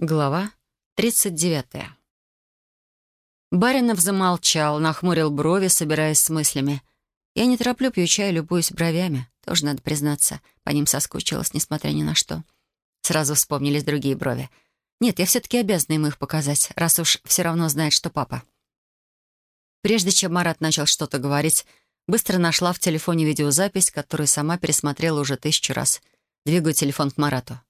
Глава 39. Баринов замолчал, нахмурил брови, собираясь с мыслями. Я не тороплю, пью чай, любуюсь бровями. Тоже надо признаться, по ним соскучилась, несмотря ни на что. Сразу вспомнились другие брови. Нет, я все-таки обязана ему их показать, раз уж все равно знает, что папа. Прежде чем Марат начал что-то говорить, быстро нашла в телефоне видеозапись, которую сама пересмотрела уже тысячу раз. Двигаю телефон к Марату.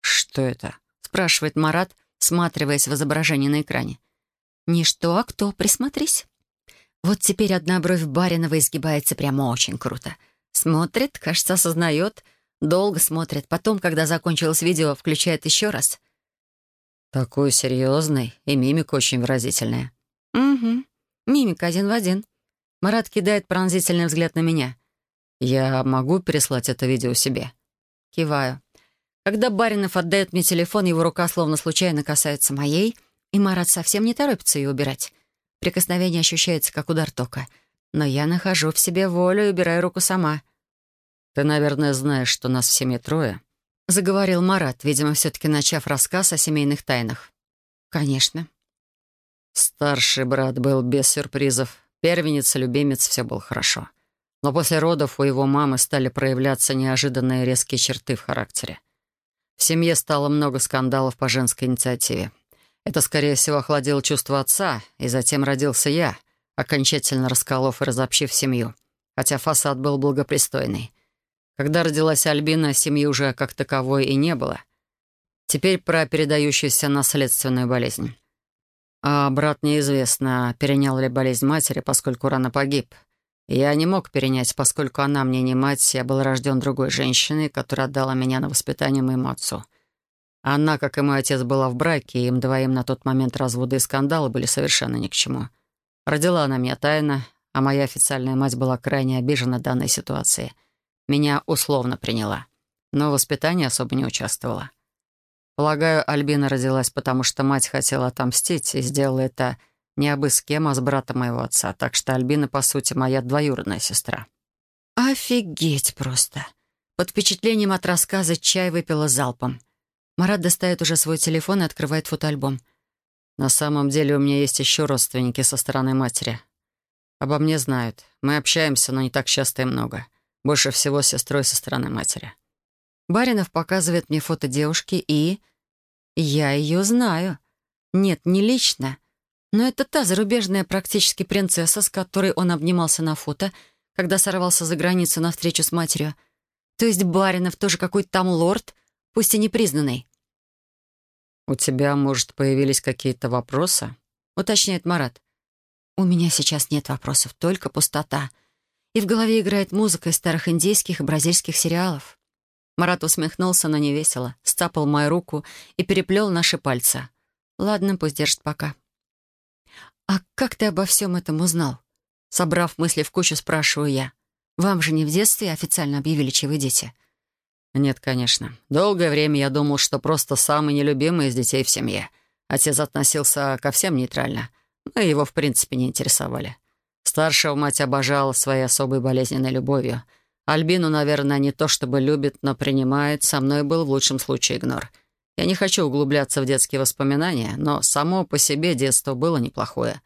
«Что это?» Спрашивает Марат, всматриваясь в изображение на экране. «Не что, а кто, присмотрись». Вот теперь одна бровь Баринова изгибается прямо очень круто. Смотрит, кажется, осознает, долго смотрит. Потом, когда закончилось видео, включает еще раз. Такой серьезный, и мимика очень выразительная. Угу, мимика один в один. Марат кидает пронзительный взгляд на меня. «Я могу переслать это видео себе?» Киваю. Когда Баринов отдает мне телефон, его рука словно случайно касается моей, и Марат совсем не торопится ее убирать. Прикосновение ощущается, как удар тока. Но я нахожу в себе волю и убираю руку сама. «Ты, наверное, знаешь, что нас в семье трое?» — заговорил Марат, видимо, все-таки начав рассказ о семейных тайнах. «Конечно». Старший брат был без сюрпризов. Первенец, любимец, все было хорошо. Но после родов у его мамы стали проявляться неожиданные резкие черты в характере. В семье стало много скандалов по женской инициативе. Это, скорее всего, охладило чувство отца, и затем родился я, окончательно расколов и разобщив семью, хотя фасад был благопристойный. Когда родилась Альбина, семьи уже как таковой и не было. Теперь про передающуюся наследственную болезнь. А брат неизвестно, перенял ли болезнь матери, поскольку рано погиб — я не мог перенять, поскольку она мне не мать, я был рожден другой женщиной, которая отдала меня на воспитание моему отцу. Она, как и мой отец, была в браке, и им двоим на тот момент разводы и скандалы были совершенно ни к чему. Родила она меня тайно, а моя официальная мать была крайне обижена данной ситуацией. Меня условно приняла, но в воспитании особо не участвовала. Полагаю, Альбина родилась, потому что мать хотела отомстить и сделала это не абы с кем, а с братом моего отца, так что Альбина, по сути, моя двоюродная сестра. Офигеть просто. Под впечатлением от рассказа чай выпила залпом. Марат достает уже свой телефон и открывает фотоальбом. На самом деле у меня есть еще родственники со стороны матери. Обо мне знают. Мы общаемся, но не так часто и много. Больше всего с сестрой со стороны матери. Баринов показывает мне фото девушки и... Я ее знаю. Нет, не лично, но это та зарубежная практически принцесса, с которой он обнимался на фото, когда сорвался за границу на встречу с матерью. То есть Баринов тоже какой-то там лорд, пусть и непризнанный. «У тебя, может, появились какие-то вопросы?» — уточняет Марат. «У меня сейчас нет вопросов, только пустота. И в голове играет музыка из старых индийских и бразильских сериалов». Марат усмехнулся, но не весело, сцапал мою руку и переплел наши пальцы. «Ладно, пусть держит пока». «А как ты обо всем этом узнал?» Собрав мысли в кучу, спрашиваю я. «Вам же не в детстве официально объявили, чьи вы дети?» «Нет, конечно. Долгое время я думал, что просто самый нелюбимый из детей в семье. Отец относился ко всем нейтрально, но его в принципе не интересовали. Старшего мать обожала своей особой болезненной любовью. Альбину, наверное, не то чтобы любит, но принимает. Со мной был в лучшем случае игнор. Я не хочу углубляться в детские воспоминания, но само по себе детство было неплохое.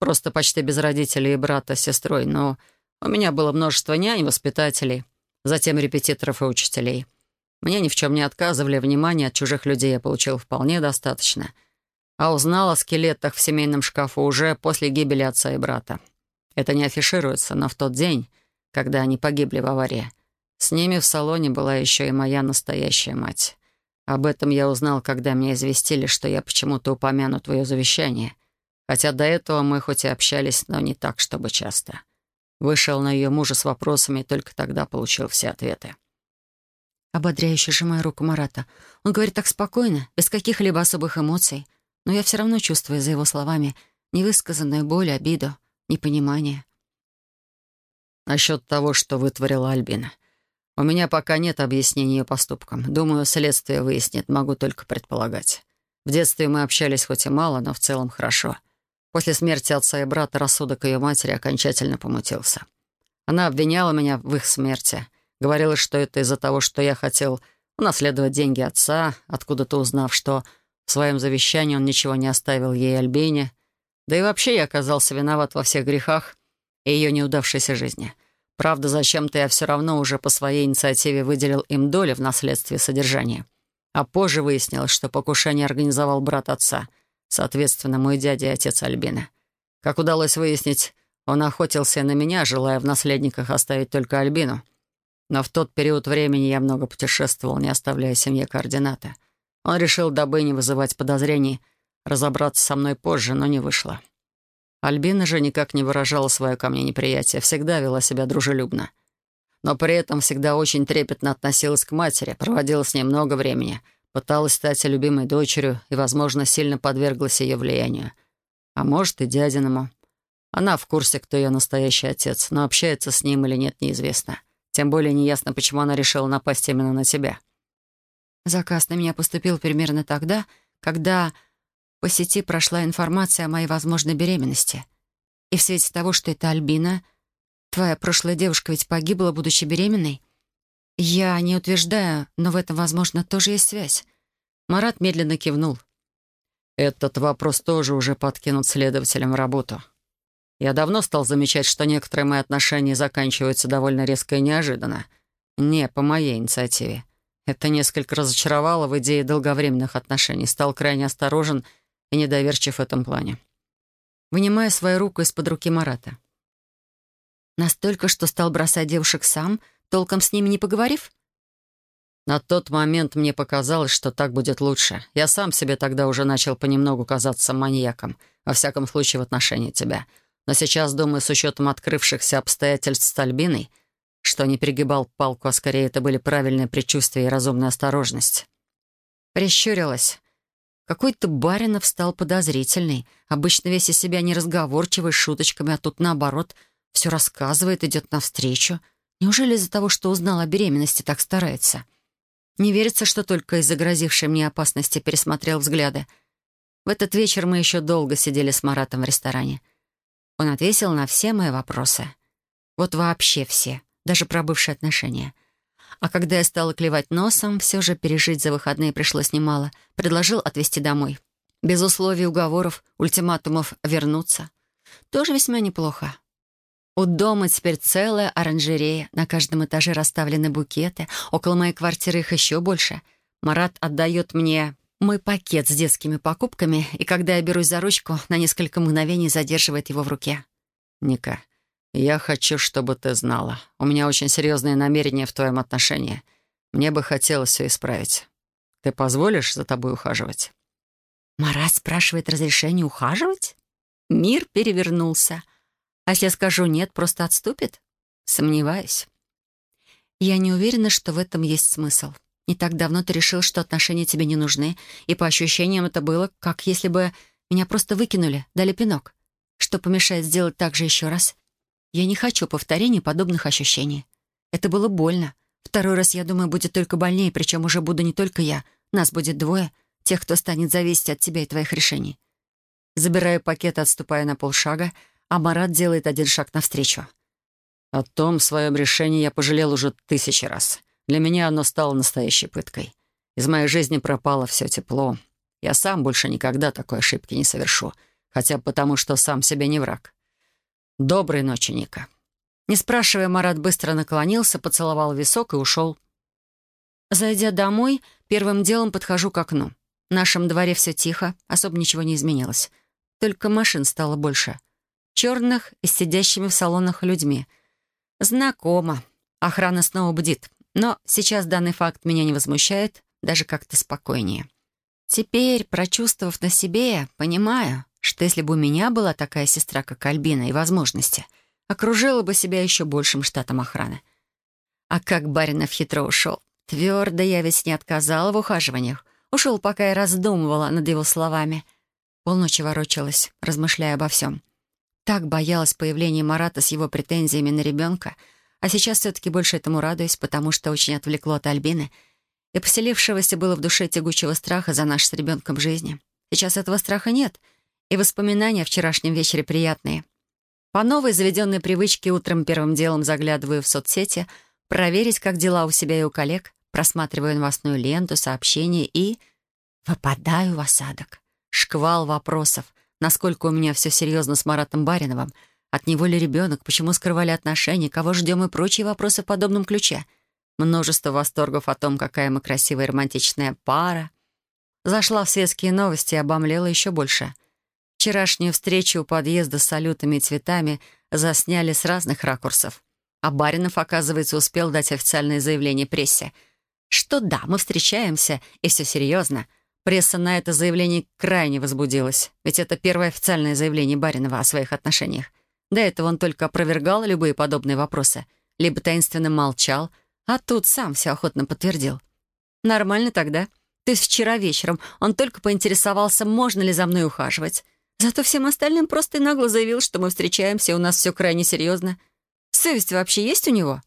Просто почти без родителей и брата с сестрой, но у меня было множество нянь, воспитателей, затем репетиторов и учителей. Мне ни в чем не отказывали, внимания от чужих людей я получил вполне достаточно. А узнал о скелетах в семейном шкафу уже после гибели отца и брата. Это не афишируется, но в тот день, когда они погибли в аварии, с ними в салоне была еще и моя настоящая мать. Об этом я узнал, когда меня известили, что я почему-то упомяну твое завещание. Хотя до этого мы хоть и общались, но не так, чтобы часто. Вышел на ее мужа с вопросами и только тогда получил все ответы. Ободряюще сжимая руку Марата. Он говорит так спокойно, без каких-либо особых эмоций. Но я все равно чувствую за его словами невысказанную боль, обиду, непонимание. Насчет того, что вытворила Альбина. У меня пока нет объяснений ее поступкам. Думаю, следствие выяснит, могу только предполагать. В детстве мы общались хоть и мало, но в целом хорошо. После смерти отца и брата рассудок ее матери окончательно помутился. Она обвиняла меня в их смерти. Говорила, что это из-за того, что я хотел унаследовать деньги отца, откуда-то узнав, что В своем завещании он ничего не оставил ей Альбине. Да и вообще я оказался виноват во всех грехах и ее неудавшейся жизни. Правда, зачем-то я все равно уже по своей инициативе выделил им доли в наследстве содержания. А позже выяснилось, что покушение организовал брат отца, соответственно, мой дядя и отец Альбины. Как удалось выяснить, он охотился на меня, желая в наследниках оставить только Альбину. Но в тот период времени я много путешествовал, не оставляя семье координаты. Он решил, дабы не вызывать подозрений, разобраться со мной позже, но не вышло. Альбина же никак не выражала свое ко мне неприятие, всегда вела себя дружелюбно. Но при этом всегда очень трепетно относилась к матери, проводила с ней много времени, пыталась стать любимой дочерью и, возможно, сильно подверглась ее влиянию. А может, и дядиному. Она в курсе, кто ее настоящий отец, но общается с ним или нет, неизвестно. Тем более неясно, почему она решила напасть именно на тебя. Заказ на меня поступил примерно тогда, когда по сети прошла информация о моей возможной беременности. И в свете того, что это Альбина, твоя прошлая девушка ведь погибла, будучи беременной. Я не утверждаю, но в этом, возможно, тоже есть связь. Марат медленно кивнул. Этот вопрос тоже уже подкинут следователям в работу. Я давно стал замечать, что некоторые мои отношения заканчиваются довольно резко и неожиданно. Не по моей инициативе. Это несколько разочаровало в идее долговременных отношений. Стал крайне осторожен и недоверчив в этом плане. Вынимая свою руку из-под руки Марата. Настолько, что стал бросать девушек сам, толком с ними не поговорив? На тот момент мне показалось, что так будет лучше. Я сам себе тогда уже начал понемногу казаться маньяком, во всяком случае в отношении тебя. Но сейчас, думаю, с учетом открывшихся обстоятельств с Альбиной, что не перегибал палку, а скорее это были правильные предчувствия и разумная осторожность. Прищурилась. Какой-то Баринов стал подозрительный. Обычно весь из себя неразговорчивый, с шуточками, а тут, наоборот, все рассказывает, идет навстречу. Неужели из-за того, что узнал о беременности, так старается? Не верится, что только из-за грозившей мне опасности пересмотрел взгляды. В этот вечер мы еще долго сидели с Маратом в ресторане. Он ответил на все мои вопросы. Вот вообще все, даже про бывшие отношения. А когда я стала клевать носом, все же пережить за выходные пришлось немало. Предложил отвезти домой. Без условий, уговоров, ультиматумов вернуться. Тоже весьма неплохо. У дома теперь целая оранжерея. На каждом этаже расставлены букеты. Около моей квартиры их еще больше. Марат отдает мне мой пакет с детскими покупками, и когда я берусь за ручку, на несколько мгновений задерживает его в руке. «Ника, «Я хочу, чтобы ты знала. У меня очень серьезные намерения в твоем отношении. Мне бы хотелось все исправить. Ты позволишь за тобой ухаживать?» Марат спрашивает разрешение ухаживать? Мир перевернулся. А если я скажу «нет», просто отступит? Сомневаюсь. Я не уверена, что в этом есть смысл. Не так давно ты решил, что отношения тебе не нужны, и по ощущениям это было, как если бы меня просто выкинули, дали пинок. Что помешает сделать так же еще раз? Я не хочу повторения подобных ощущений. Это было больно. Второй раз, я думаю, будет только больнее, причем уже буду не только я. Нас будет двое, тех, кто станет зависеть от тебя и твоих решений. Забираю пакет, отступая на полшага, а Марат делает один шаг навстречу. О том своем решении я пожалел уже тысячи раз. Для меня оно стало настоящей пыткой. Из моей жизни пропало все тепло. Я сам больше никогда такой ошибки не совершу. Хотя потому, что сам себе не враг. «Доброй ночи, Ника». Не спрашивая, Марат быстро наклонился, поцеловал висок и ушел. Зайдя домой, первым делом подхожу к окну. В нашем дворе все тихо, особо ничего не изменилось. Только машин стало больше. Черных и сидящими в салонах людьми. Знакомо. Охрана снова бдит. Но сейчас данный факт меня не возмущает, даже как-то спокойнее. Теперь, прочувствовав на себе, понимаю, что если бы у меня была такая сестра, как Альбина, и возможности, окружила бы себя еще большим штатом охраны. А как Баринов хитро ушел. Твердо я ведь не отказала в ухаживаниях. Ушел, пока я раздумывала над его словами. Полночи ворочалась, размышляя обо всем. Так боялась появления Марата с его претензиями на ребенка, а сейчас все-таки больше этому радуюсь, потому что очень отвлекло от Альбины и поселившегося было в душе тягучего страха за наш с ребенком жизни. Сейчас этого страха нет — и воспоминания о вчерашнем вечере приятные. По новой заведенной привычке утром первым делом заглядываю в соцсети, проверить, как дела у себя и у коллег, просматриваю новостную ленту, сообщения и... Выпадаю в осадок. Шквал вопросов. Насколько у меня все серьезно с Маратом Бариновым? От него ли ребенок? Почему скрывали отношения? Кого ждем и прочие вопросы в подобном ключе? Множество восторгов о том, какая мы красивая романтичная пара. Зашла в светские новости и обомлела еще больше. Вчерашнюю встречу у подъезда с салютами и цветами засняли с разных ракурсов. А Баринов, оказывается, успел дать официальное заявление прессе, что да, мы встречаемся, и все серьезно. Пресса на это заявление крайне возбудилась, ведь это первое официальное заявление Баринова о своих отношениях. До этого он только опровергал любые подобные вопросы, либо таинственно молчал, а тут сам все охотно подтвердил. Нормально тогда. То есть вчера вечером он только поинтересовался, можно ли за мной ухаживать. Зато всем остальным просто и нагло заявил, что мы встречаемся, у нас все крайне серьезно. Совесть вообще есть у него?»